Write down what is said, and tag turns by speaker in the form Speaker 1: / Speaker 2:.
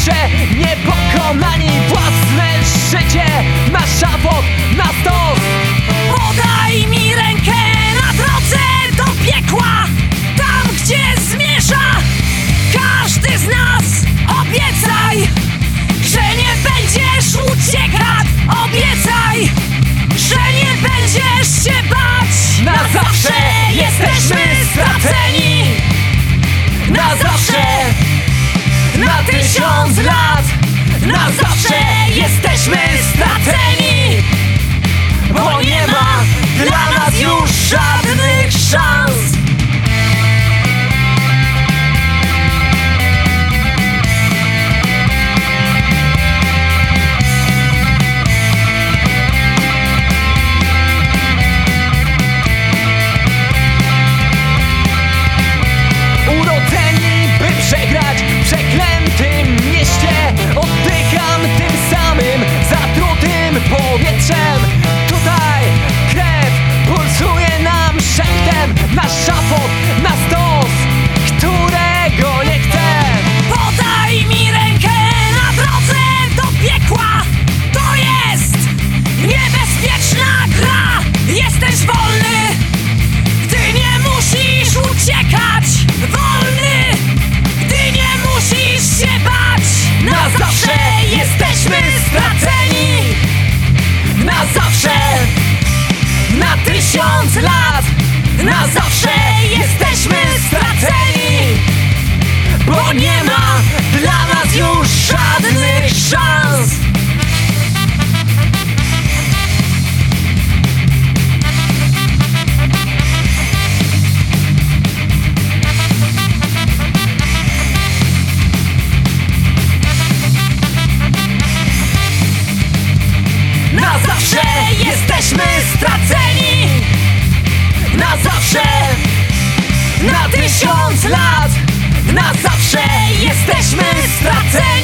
Speaker 1: zawsze niepokonani. Własne życie, nasz awok na stos Podaj mi rękę na drodze do piekła Tam gdzie zmierza. Każdy z nas Obiecaj, że nie będziesz uciekać. Obiecaj, że nie będziesz się bać. Na, na zawsze, zawsze jesteśmy straceni. Na zawsze na tysiąc lat. Na zawsze jesteśmy straceni Bo nie ma dla nas już żadnych szans. Na zawsze jesteśmy straceni Bo nie ma dla nas już żadnych szans. Na zawsze jesteśmy straceni zawsze! Na tysiąc lat! Na zawsze jesteśmy straceni